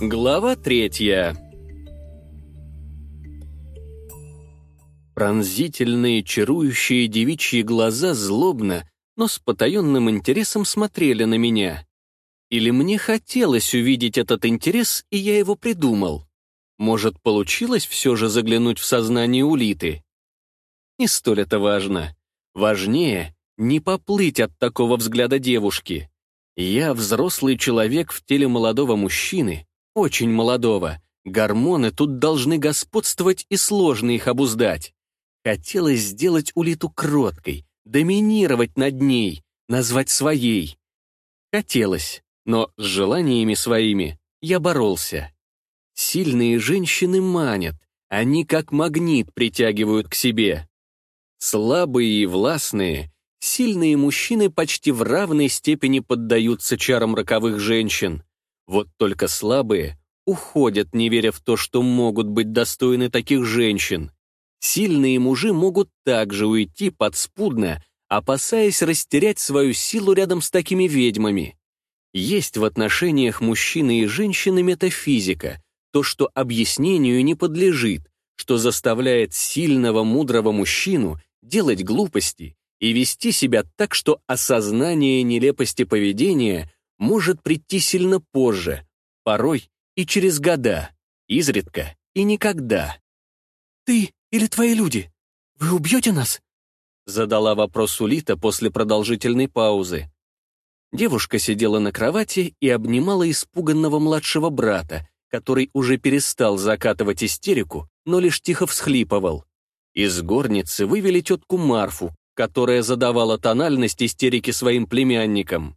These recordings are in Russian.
Глава третья Пронзительные, чарующие девичьи глаза злобно, но с потаенным интересом смотрели на меня. Или мне хотелось увидеть этот интерес, и я его придумал. Может, получилось все же заглянуть в сознание Улиты? Не столь это важно. Важнее не поплыть от такого взгляда девушки. Я взрослый человек в теле молодого мужчины, очень молодого. Гормоны тут должны господствовать и сложно их обуздать. Хотелось сделать улиту кроткой, доминировать над ней, назвать своей. Хотелось, но с желаниями своими я боролся. Сильные женщины манят, они как магнит притягивают к себе. Слабые и властные, сильные мужчины почти в равной степени поддаются чарам роковых женщин. Вот только слабые уходят, не веря в то, что могут быть достойны таких женщин. Сильные мужи могут также уйти подспудно, опасаясь растерять свою силу рядом с такими ведьмами. Есть в отношениях мужчины и женщины метафизика, то, что объяснению не подлежит, что заставляет сильного, мудрого мужчину делать глупости и вести себя так, что осознание нелепости поведения может прийти сильно позже, порой и через года, изредка и никогда. «Ты или твои люди? Вы убьете нас?» Задала вопрос Улита после продолжительной паузы. Девушка сидела на кровати и обнимала испуганного младшего брата, который уже перестал закатывать истерику, но лишь тихо всхлипывал. Из горницы вывели тетку Марфу, которая задавала тональность истерики своим племянникам.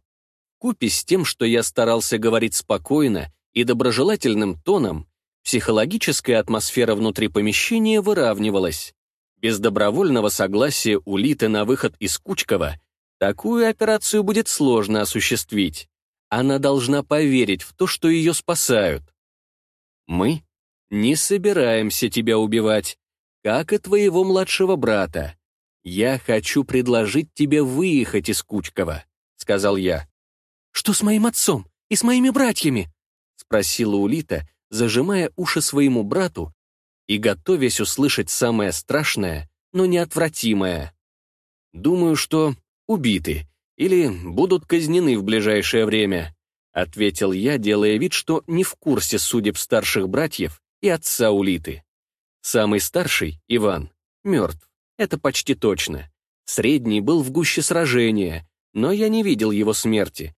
Купи с тем, что я старался говорить спокойно и доброжелательным тоном, психологическая атмосфера внутри помещения выравнивалась. Без добровольного согласия Улиты на выход из Кучкова такую операцию будет сложно осуществить. Она должна поверить в то, что ее спасают. Мы не собираемся тебя убивать, как и твоего младшего брата. Я хочу предложить тебе выехать из Кучкова, сказал я. «Что с моим отцом и с моими братьями?» — спросила Улита, зажимая уши своему брату и готовясь услышать самое страшное, но неотвратимое. «Думаю, что убиты или будут казнены в ближайшее время», — ответил я, делая вид, что не в курсе судеб старших братьев и отца Улиты. Самый старший, Иван, мертв, это почти точно. Средний был в гуще сражения, но я не видел его смерти,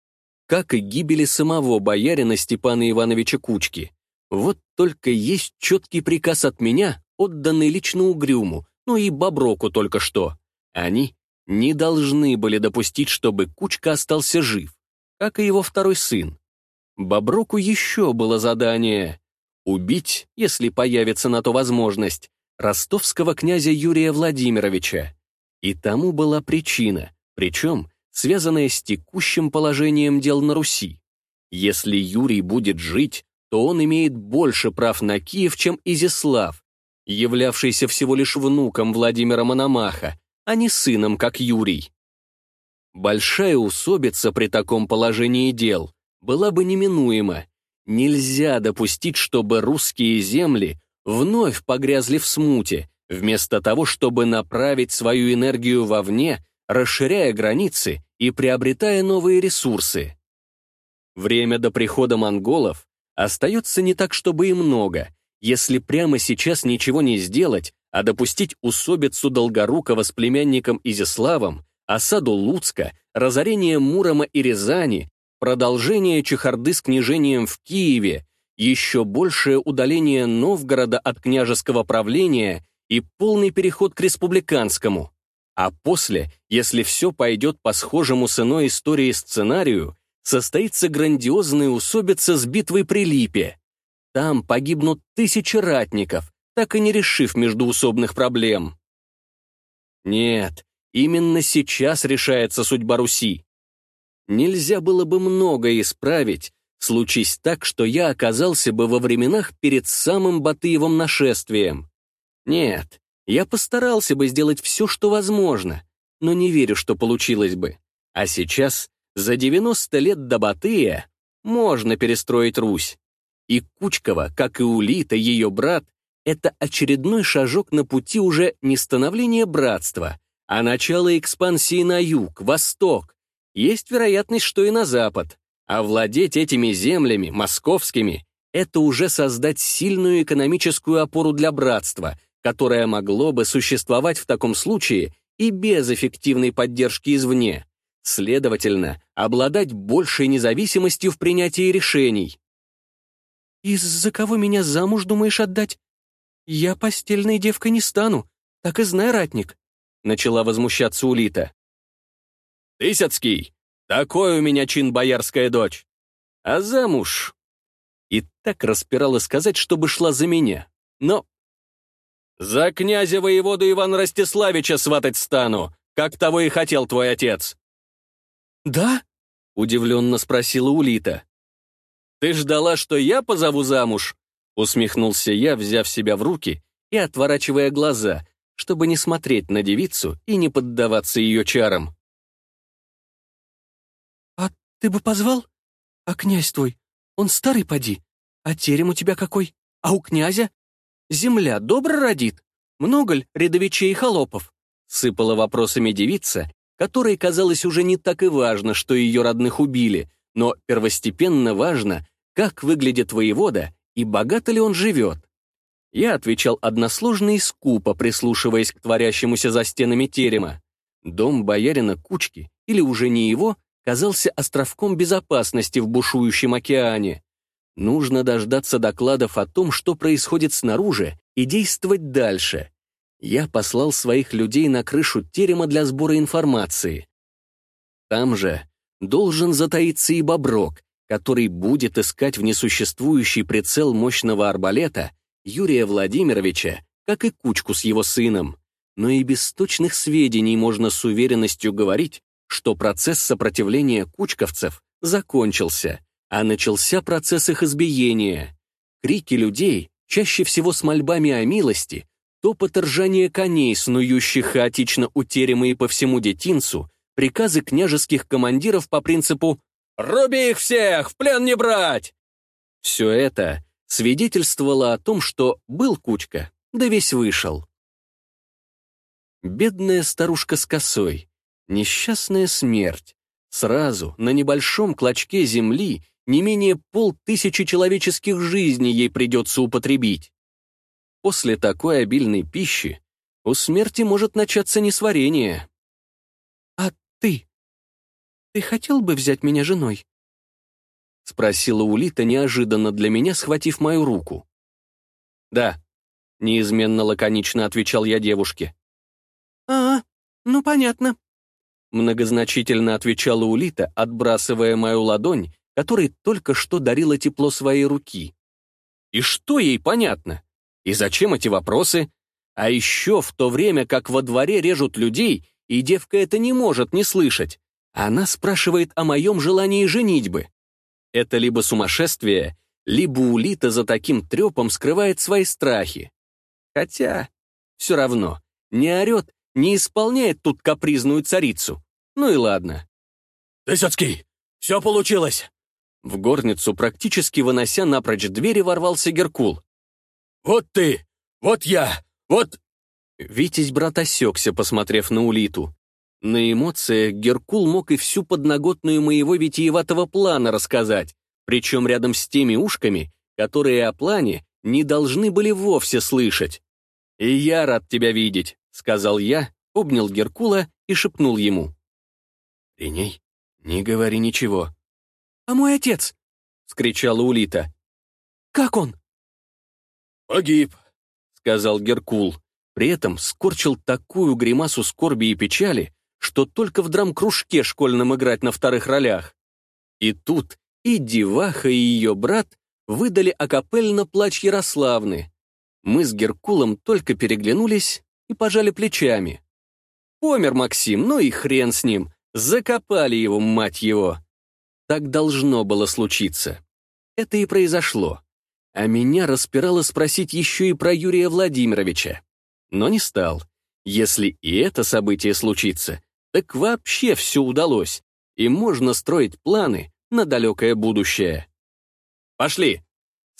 как и гибели самого боярина Степана Ивановича Кучки. Вот только есть четкий приказ от меня, отданный лично Угрюму, ну и Боброку только что. Они не должны были допустить, чтобы Кучка остался жив, как и его второй сын. Боброку еще было задание — убить, если появится на то возможность, ростовского князя Юрия Владимировича. И тому была причина, причем связанное с текущим положением дел на Руси. Если Юрий будет жить, то он имеет больше прав на Киев, чем Изяслав, являвшийся всего лишь внуком Владимира Мономаха, а не сыном, как Юрий. Большая усобица при таком положении дел была бы неминуема. Нельзя допустить, чтобы русские земли вновь погрязли в смуте, вместо того, чтобы направить свою энергию вовне, расширяя границы и приобретая новые ресурсы. Время до прихода монголов остается не так, чтобы и много. Если прямо сейчас ничего не сделать, а допустить усобицу Долгорукова с племянником Изяславом, осаду Луцка, разорение Мурома и Рязани, продолжение чехарды с княжением в Киеве, еще большее удаление Новгорода от княжеского правления и полный переход к республиканскому. А после, если все пойдет по схожему с иной историей сценарию, состоится грандиозная усобица с битвой при Липе. Там погибнут тысячи ратников, так и не решив междуусобных проблем. Нет, именно сейчас решается судьба Руси. Нельзя было бы многое исправить, случись так, что я оказался бы во временах перед самым Батыевым нашествием. Нет, я постарался бы сделать все, что возможно, но не верю, что получилось бы. А сейчас, за 90 лет до Батыя, можно перестроить Русь. И Кучкова, как и Улита, ее брат, это очередной шажок на пути уже не становления братства, а начало экспансии на юг, восток. Есть вероятность, что и на запад. А владеть этими землями, московскими, это уже создать сильную экономическую опору для братства, которое могло бы существовать в таком случае и без эффективной поддержки извне. Следовательно, обладать большей независимостью в принятии решений. «Из-за кого меня замуж думаешь отдать? Я постельной девкой не стану, так и знай, ратник», — начала возмущаться Улита. «Тысяцкий, такой у меня чин боярская дочь. А замуж и так распирала сказать, чтобы шла за меня. Но... «За князя воеводу Ивана Ростиславича сватать стану, как того и хотел твой отец». «Да?» — удивленно спросила Улита. «Ты ждала, что я позову замуж?» Усмехнулся я, взяв себя в руки и отворачивая глаза, чтобы не смотреть на девицу и не поддаваться ее чарам. «А ты бы позвал? А князь твой он старый поди. А терем у тебя какой? А у князя? Земля добро родит? Много ли рядовичей и холопов?» Сыпала вопросами девица, которой казалось уже не так и важно, что ее родных убили, но первостепенно важно, как выглядит воевода и богато ли он живет. Я отвечал односложно и скупо, прислушиваясь к творящемуся за стенами терема. Дом боярина Кучки, или уже не его, казался островком безопасности в бушующем океане. Нужно дождаться докладов о том, что происходит снаружи, и действовать дальше. Я послал своих людей на крышу терема для сбора информации. Там же должен затаиться и Боброк, который будет искать в несуществующий прицел мощного арбалета Юрия Владимировича, как и кучку с его сыном. Но и без точных сведений можно с уверенностью говорить, что процесс сопротивления кучковцев закончился, а начался процесс их избиения. Крики людей, чаще всего с мольбами о милости, топот ржания коней, снующих хаотично у терема и по всему детинцу, приказы княжеских командиров по принципу «Руби их всех, в плен не брать!» Все это свидетельствовало о том, что был Кучка, да весь вышел. Бедная старушка с косой, Несчастная смерть. Сразу, на небольшом клочке земли, не менее полтысячи человеческих жизней ей придется употребить. После такой обильной пищи у смерти может начаться несварение. «А ты? Ты хотел бы взять меня женой?» — спросила Улита неожиданно для меня, схватив мою руку. «Да», — неизменно лаконично отвечал я девушке. «А, ну понятно», Многозначительно отвечала Улита, отбрасывая мою ладонь, которой только что дарила тепло своей руки. И что ей понятно? И зачем эти вопросы? А еще в то время, как во дворе режут людей, и девка это не может не слышать, она спрашивает о моем желании женитьбы. Это либо сумасшествие, либо Улита за таким трепом скрывает свои страхи. Хотя, все равно, не орет не исполняет тут капризную царицу. Ну и ладно. «Тысяцкий, все получилось!» В горницу, практически вынося напрочь двери, ворвался Геркул. «Вот ты! Вот я! Вот...» Витязь брат осекся, посмотрев на Улиту. На эмоциях Геркул мог и всю подноготную моего витиеватого плана рассказать, причем рядом с теми ушками, которые о плане не должны были вовсе слышать. «И я рад тебя видеть», — сказал я, обнял Геркула и шепнул ему. «При ней не говори ничего». «А мой отец?» — скричала Улита. «Как он?» «Погиб», — сказал Геркул. При этом скорчил такую гримасу скорби и печали, что только в драм-кружке школьном играть на вторых ролях. И тут и деваха, и ее брат выдали акапельно плач Ярославны. Мы с Геркулом только переглянулись и пожали плечами. Помер Максим, ну и хрен с ним. Закопали его, мать его. Так должно было случиться. Это и произошло. А меня распирало спросить еще и про Юрия Владимировича. Но не стал. Если и это событие случится, так вообще все удалось, и можно строить планы на далекое будущее. «Пошли!» —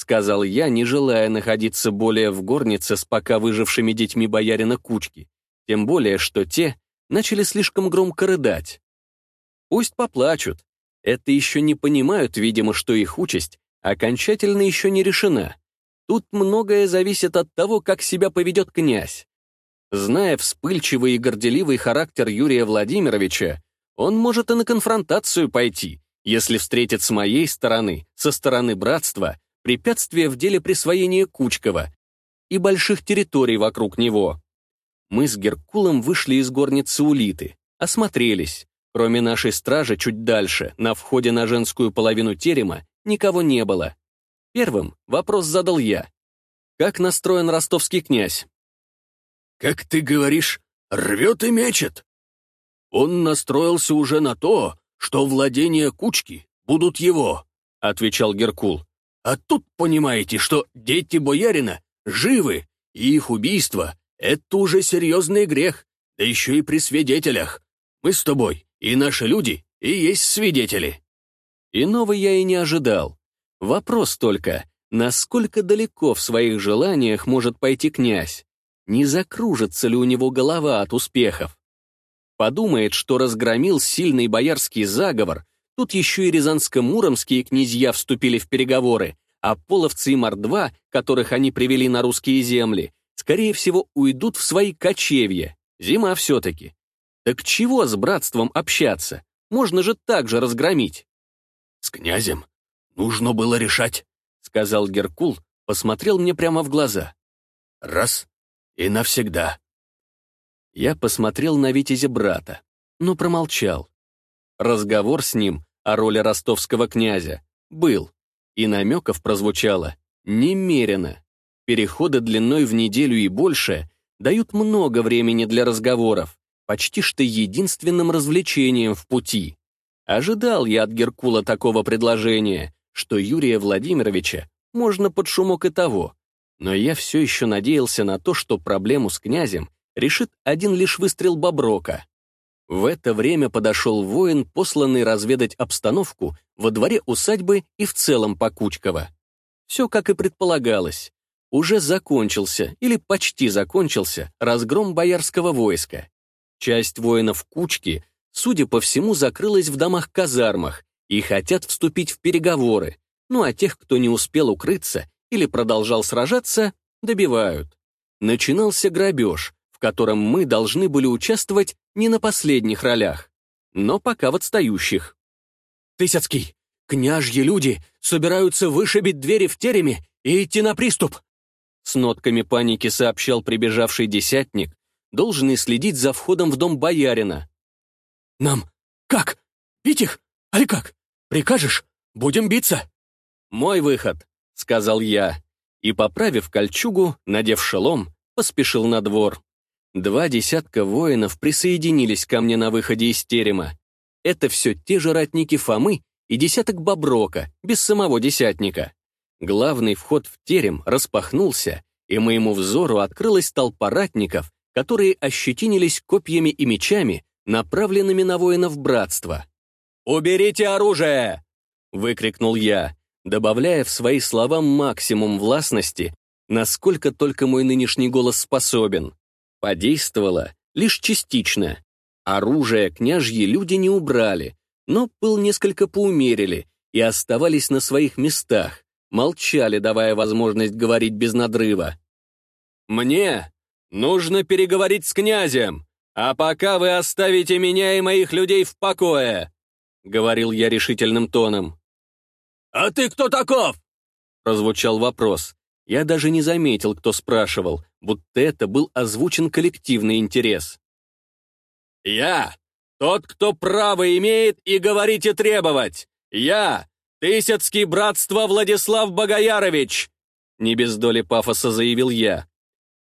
сказал я, не желая находиться более в горнице с пока выжившими детьми боярина Кучки, тем более, что те начали слишком громко рыдать. Пусть поплачут. Это еще не понимают, видимо, что их участь окончательно еще не решена. Тут многое зависит от того, как себя поведет князь. Зная вспыльчивый и горделивый характер Юрия Владимировича, он может и на конфронтацию пойти, если встретит с моей стороны, со стороны братства, препятствия в деле присвоения Кучкова и больших территорий вокруг него. Мы с Геркулом вышли из горницы Улиты, осмотрелись. Кроме нашей стражи чуть дальше, на входе на женскую половину терема, никого не было. Первым вопрос задал я. Как настроен ростовский князь? «Как ты говоришь, рвет и мечет. Он настроился уже на то, что владения кучки будут его», — отвечал Геркул. «А тут понимаете, что дети боярина живы, и их убийство — это уже серьезный грех, да еще и при свидетелях. Мы с тобой и наши люди и есть свидетели». Иного я и не ожидал. Вопрос только, насколько далеко в своих желаниях может пойти князь? Не закружится ли у него голова от успехов? Подумает, что разгромил сильный боярский заговор, тут еще и рязанско-муромские князья вступили в переговоры, а половцы и мордва, которых они привели на русские земли, скорее всего, уйдут в свои кочевья. Зима все-таки. Так чего с братством общаться? Можно же так же разгромить. «С князем нужно было решать», — сказал Геркул, посмотрел мне прямо в глаза. «Раз и навсегда». Я посмотрел на Витязя брата, но промолчал. Разговор с ним о роли ростовского князя был, и намеков прозвучало немерено. Переходы длиной в неделю и больше дают много времени для разговоров, почти что единственным развлечением в пути. Ожидал я от Геркула такого предложения, что Юрия Владимировича можно под шумок и того, но я все еще надеялся на то, что проблему с князем решит один лишь выстрел Боброка. В это время подошел воин, посланный разведать обстановку во дворе усадьбы и в целом Покучково. Все как и предполагалось. Уже закончился, или почти закончился, разгром боярского войска. Часть воинов Кучки, судя по всему, закрылась в домах-казармах и хотят вступить в переговоры, ну а тех, кто не успел укрыться или продолжал сражаться, добивают. Начинался грабеж, в котором мы должны были участвовать не на последних ролях, но пока в отстающих. «Тысяцкий, княжьи люди собираются вышибить двери в тереме и идти на приступ!» С нотками паники сообщал прибежавший десятник, должны следить за входом в дом боярина. «Нам как? Бить их? Али как? Прикажешь? Будем биться!» «Мой выход», — сказал я, и, поправив кольчугу, надев шелом, поспешил на двор. Два десятка воинов присоединились ко мне на выходе из терема. Это все те же ратники Фомы и десяток Боброка, без самого десятника. Главный вход в терем распахнулся, и моему взору открылась толпа ратников, которые ощетинились копьями и мечами, направленными на воинов братства. «Уберите оружие!» — выкрикнул я, добавляя в свои слова максимум властности, насколько только мой нынешний голос способен. Подействовало лишь частично. Оружие княжьи люди не убрали, но пыл несколько поумерили и оставались на своих местах, молчали, давая возможность говорить без надрыва. «Мне Нужно переговорить с князем, а пока вы оставите меня и моих людей в покое», — говорил я решительным тоном. «А ты кто таков?» — прозвучал вопрос. Я даже не заметил, кто спрашивал, будто это был озвучен коллективный интерес. «Я — тот, кто право имеет и говорить и требовать. Я — Тысяцкий братство Владислав Богоярович!» Не без доли пафоса заявил я.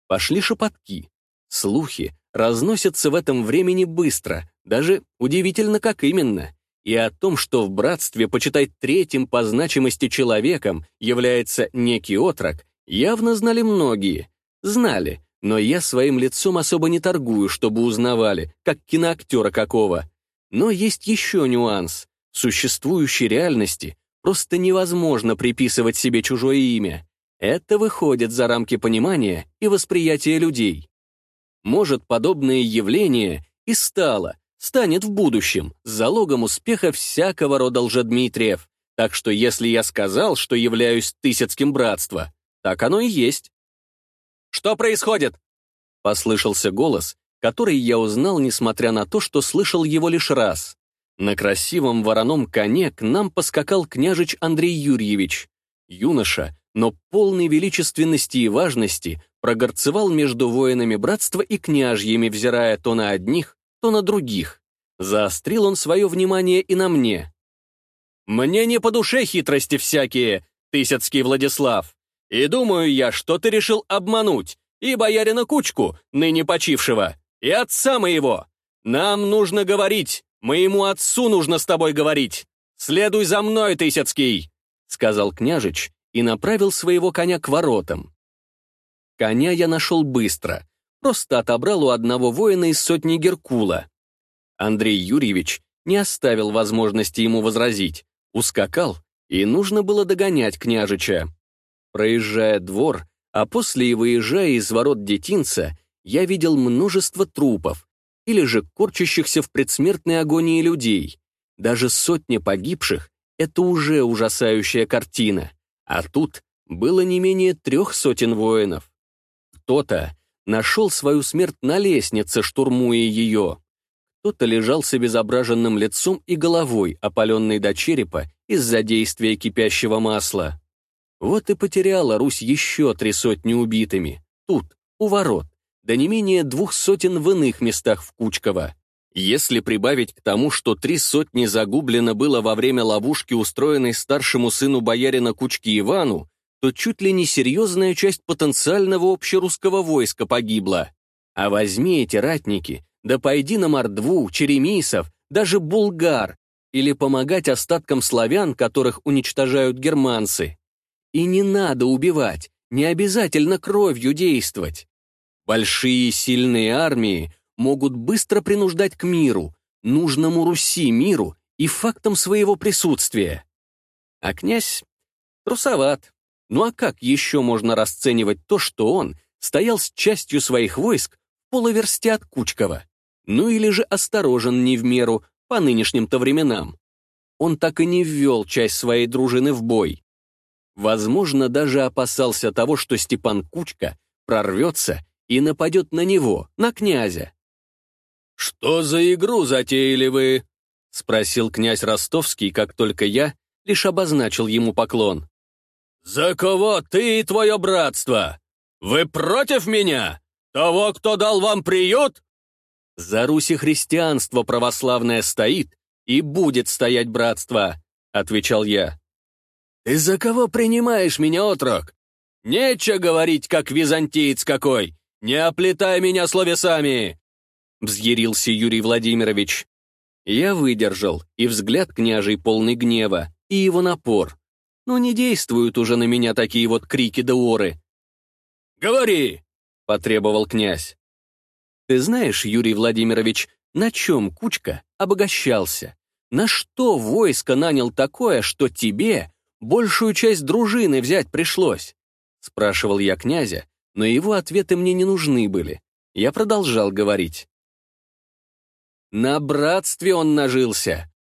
Пошли шепотки. Слухи разносятся в этом времени быстро, даже удивительно как именно. И о том, что в братстве почитать третьим по значимости человеком является некий отрок, явно знали многие. Знали, но я своим лицом особо не торгую, чтобы узнавали, как киноактера какого. Но есть еще нюанс. В существующей реальности Просто невозможно приписывать себе чужое имя. Это выходит за рамки понимания и восприятия людей. Может, подобное явление и стало, станет в будущем залогом успеха всякого рода лжедмитриев. Так что если я сказал, что являюсь Тысяцким братства, так оно и есть. «Что происходит?» Послышался голос, который я узнал, несмотря на то, что слышал его лишь раз. На красивом вороном коне к нам поскакал княжич Андрей Юрьевич. Юноша, но полный величественности и важности, прогорцевал между воинами братства и княжьями, взирая то на одних, то на других. Заострил он свое внимание и на мне. «Мне не по душе хитрости всякие, Тысяцкий Владислав. И думаю я, что ты решил обмануть и боярина Кучку, ныне почившего, и отца моего. Нам нужно говорить, моему отцу нужно с тобой говорить. Следуй за мной, Тысяцкий!» сказал княжич и направил своего коня к воротам. Коня я нашел быстро, просто отобрал у одного воина из сотни Геркула. Андрей Юрьевич не оставил возможности ему возразить, ускакал, и нужно было догонять княжича. Проезжая двор, а после и выезжая из ворот детинца, я видел множество трупов или же корчащихся в предсмертной агонии людей. Даже сотня погибших — это уже ужасающая картина. А тут было не менее трех сотен воинов. Кто-то нашел свою смерть на лестнице, штурмуя ее. Кто-то лежал с обезображенным лицом и головой, опаленной до черепа из-за действия кипящего масла. Вот и потеряла Русь еще три сотни убитыми. Тут, у ворот, да не менее двух сотен в иных местах в Кучково. Если прибавить к тому, что три сотни загублено было во время ловушки, устроенной старшему сыну боярина Кучки Ивану, то чуть ли не серьезная часть потенциального общерусского войска погибла. А возьми эти ратники, да пойди на мордву, черемисов, даже булгар, или помогать остаткам славян, которых уничтожают германцы. И не надо убивать, не обязательно кровью действовать. Большие сильные армии могут быстро принуждать к миру, нужному Руси миру и фактам своего присутствия. А князь трусоват. Ну а как еще можно расценивать то, что он стоял с частью своих войск в полуверсте от Кучкова? ну или же осторожен не в меру по нынешним-то временам. Он так и не ввел часть своей дружины в бой. Возможно, даже опасался того, что Степан Кучка прорвется и нападет на него, на князя. «Что за игру затеяли вы?» — спросил князь Ростовский, как только я лишь обозначил ему поклон. «За кого ты и твое братство? Вы против меня? Того, кто дал вам приют?» «За Руси христианство православное стоит и будет стоять братство», — отвечал я. «Ты за кого принимаешь меня, отрок? Нечего говорить, как византиец какой! Не оплетай меня словесами!» Взъярился Юрий Владимирович. Я выдержал, и взгляд княжий полный гнева, и его напор. Но не действуют уже на меня такие вот крики да оры. «Говори!» — потребовал князь. Ты знаешь, Юрий Владимирович, на чем Кучка обогащался? На что войско нанял такое, что тебе большую часть дружины взять пришлось? Спрашивал я князя, но его ответы мне не нужны были. Я продолжал говорить. На братстве он нажился.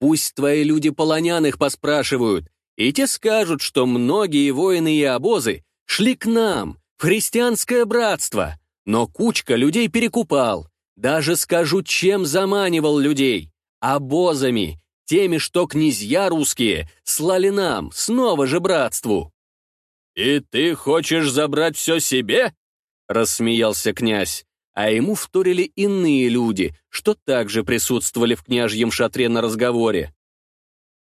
Пусть твои люди полоняных поспрашивают, и те скажут, что многие воины и обозы шли к нам, в христианское братство, но кучка людей перекупал. Даже скажу, чем заманивал людей. Обозами, теми, что князья русские слали нам, снова же братству. «И ты хочешь забрать все себе?» — рассмеялся князь, а ему вторили иные люди, что также присутствовали в княжьем шатре на разговоре.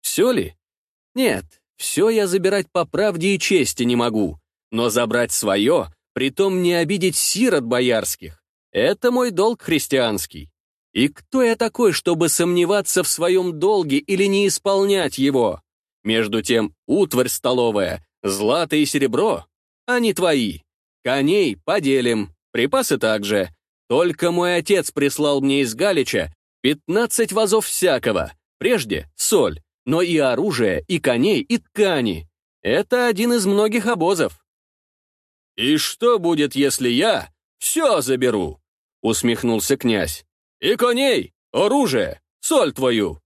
«Все ли? Нет, все я забирать по правде и чести не могу, но забрать свое притом не обидеть сирот боярских. Это мой долг христианский. И кто я такой, чтобы сомневаться в своем долге или не исполнять его? Между тем, утварь столовая, злато и серебро, они твои. Коней поделим, припасы также. Только мой отец прислал мне из Галича 15 вазов всякого, прежде соль, но и оружия, и коней, и ткани. Это один из многих обозов. «И что будет, если я все заберу?» — усмехнулся князь. «И коней, оружие, соль твою!»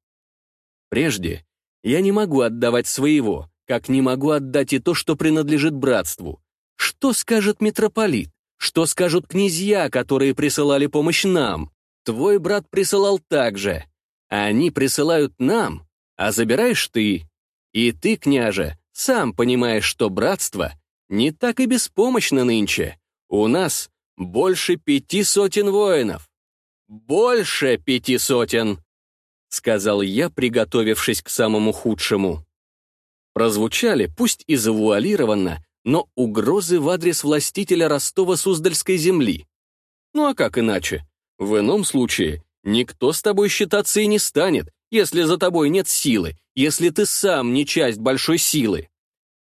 Прежде я не могу отдавать своего, как не могу отдать и то, что принадлежит братству. Что скажет митрополит? Что скажут князья, которые присылали помощь нам? Твой брат присылал так же. Они присылают нам, а забираешь ты. И ты, княже, сам понимаешь, что братство не так и беспомощно нынче. У нас больше пяти сотен воинов. Больше пяти сотен, сказал я, приготовившись к самому худшему. Прозвучали, пусть и завуалированно, но угрозы в адрес властителя Ростова-Суздальской земли. Ну а как иначе? В ином случае никто с тобой считаться и не станет, если за тобой нет силы, если ты сам не часть большой силы.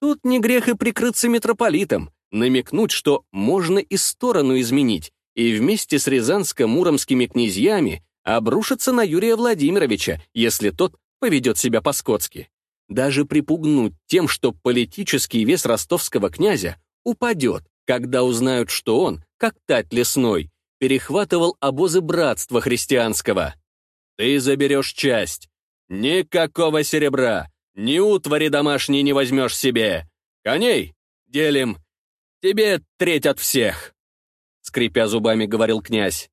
Тут не грех и прикрыться митрополитом, намекнуть, что можно и сторону изменить, и вместе с рязанско-муромскими князьями обрушиться на Юрия Владимировича, если тот поведет себя по-скотски. Даже припугнуть тем, что политический вес ростовского князя упадет, когда узнают, что он, как тать лесной, перехватывал обозы братства христианского. Ты заберешь часть. Никакого серебра, ни утвари домашней не возьмешь себе. Коней делим. Тебе треть от всех. Скрипя зубами, говорил князь.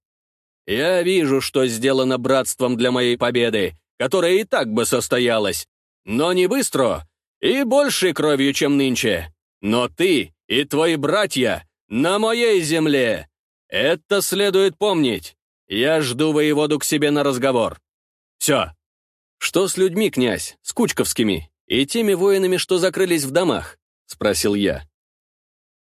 Я вижу, что сделано братством для моей победы, которая и так бы состоялась. Но не быстро и большей кровью, чем нынче. Но ты и твои братья на моей земле. Это следует помнить. Я жду воеводу к себе на разговор. Все. Что с людьми, князь, с кучковскими и теми воинами, что закрылись в домах? Спросил я.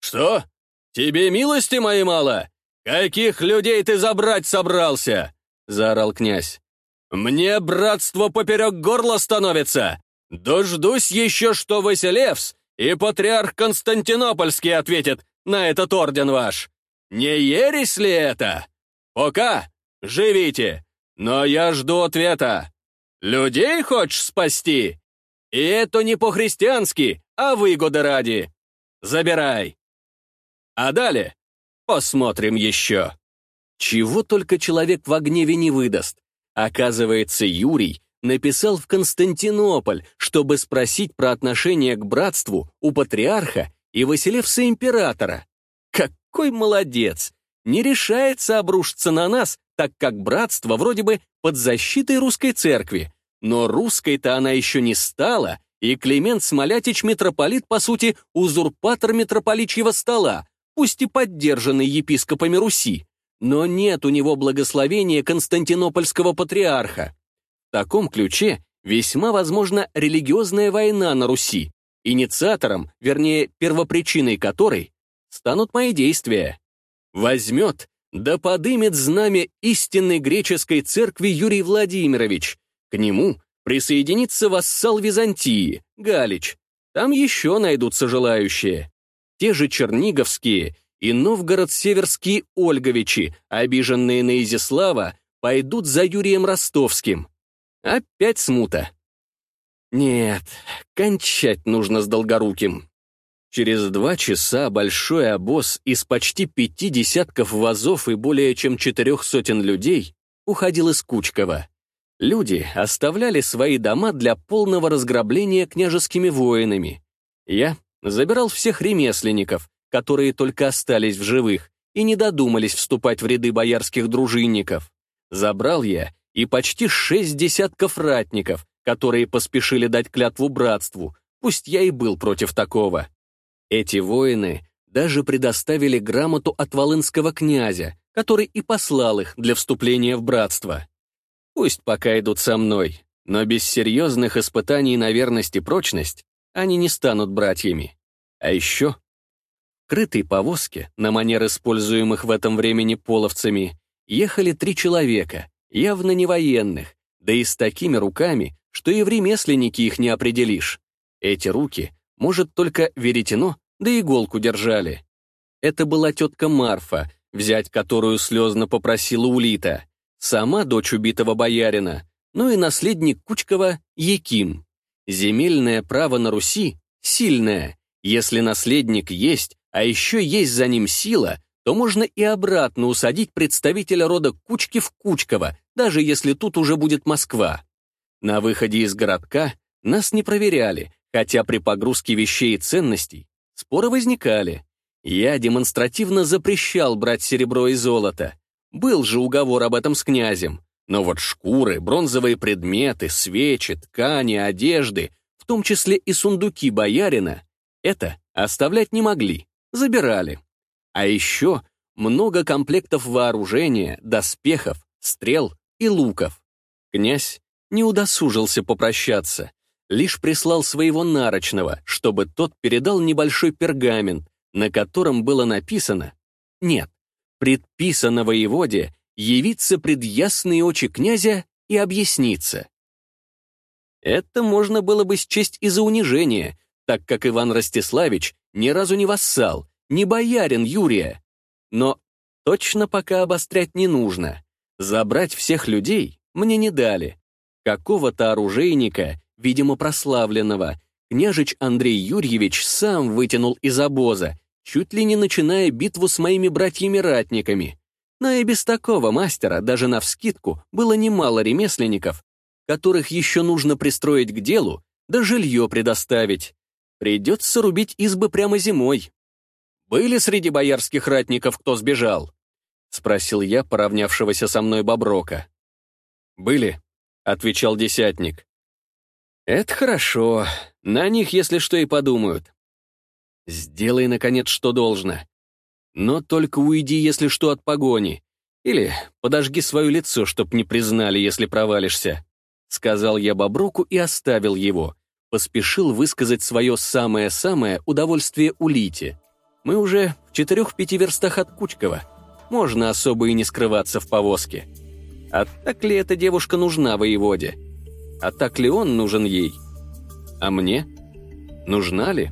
Что? Тебе милости моей мало? Каких людей ты забрать собрался? Заорал князь. Мне братство поперек горла становится. Дождусь еще, что Василевс и патриарх Константинопольский ответит на этот орден ваш. Не ересь ли это? Пока живите, но я жду ответа. Людей хочешь спасти? И это не по-христиански, а выгоды ради. Забирай. А далее посмотрим еще. Чего только человек в гневе не выдаст. Оказывается, Юрий написал в Константинополь, чтобы спросить про отношение к братству у патриарха и Василевса императора. Какой молодец! Не решается обрушиться на нас, так как братство вроде бы под защитой русской церкви. Но русской-то она еще не стала, и Климент Смолятич митрополит, по сути, узурпатор митрополичьего стола, пусть и поддержанный епископами Руси. Но нет у него благословения константинопольского патриарха. В таком ключе весьма возможна религиозная война на Руси, инициатором, вернее, первопричиной которой станут мои действия. Возьмет, да подымет знамя истинной греческой церкви Юрий Владимирович. К нему присоединится вассал Византии, Галич. Там еще найдутся желающие. Те же черниговские и новгород-северские Ольговичи, обиженные на Изяслава, пойдут за Юрием Ростовским. Опять смута. Нет, кончать нужно с Долгоруким. Через два часа большой обоз из почти пяти десятков вазов и более чем четырех сотен людей уходил из Кучкова. Люди оставляли свои дома для полного разграбления княжескими воинами. Я забирал всех ремесленников, которые только остались в живых и не додумались вступать в ряды боярских дружинников. Забрал я и почти шесть десятков ратников, которые поспешили дать клятву братству, пусть я и был против такого. Эти воины даже предоставили грамоту от волынского князя, который и послал их для вступления в братство. Пусть пока идут со мной, но без серьезных испытаний на верность и прочность они не станут братьями. А еще крытой повозке, на манер используемых в этом времени половцами, ехали три человека, явно не военных, да и с такими руками, что и в ремесленники их не определишь. Эти руки, может, только веретено, да иголку держали. Это была тетка Марфа, взять которую слезно попросила Улита, сама дочь убитого боярина, ну и наследник Кучкова Яким. Земельное право на Руси сильное. Если наследник есть, а еще есть за ним сила, то можно и обратно усадить представителя рода Кучки в Кучково, даже если тут уже будет Москва. На выходе из городка нас не проверяли, хотя при погрузке вещей и ценностей споры возникали. Я демонстративно запрещал брать серебро и золото. Был же уговор об этом с князем. Но вот шкуры, бронзовые предметы, свечи, ткани, одежды, в том числе и сундуки боярина, это оставлять не могли, забирали. А еще много комплектов вооружения, доспехов, стрел и луков. Князь не удосужился попрощаться, лишь прислал своего нарочного, чтобы тот передал небольшой пергамент, на котором было написано «Нет, предписано воеводе явиться пред ясные очи князя и объясниться». Это можно было бы счесть и за унижение, так как Иван Ростиславич ни разу не вассал, не боярин Юрия. Но точно пока обострять не нужно. Забрать всех людей мне не дали. Какого-то оружейника, видимо, прославленного, княжич Андрей Юрьевич сам вытянул из обоза, чуть ли не начиная битву с моими братьями-ратниками. Но и без такого мастера, даже навскидку, было немало ремесленников, которых еще нужно пристроить к делу, да жилье предоставить. Придется рубить избы прямо зимой. «Были среди боярских ратников, кто сбежал?» — спросил я поравнявшегося со мной Боброка. «Были», — отвечал десятник. «Это хорошо. На них, если что, и подумают. Сделай, наконец, что должно. Но только уйди, если что, от погони. Или подожги свое лицо, чтоб не признали, если провалишься», — сказал я Боброку и оставил его поспешил высказать свое самое-самое удовольствие Улите. Мы уже в четырех-пяти верстах от Кучкова. Можно особо и не скрываться в повозке. А так ли эта девушка нужна воеводе? А так ли он нужен ей? А мне? Нужна ли?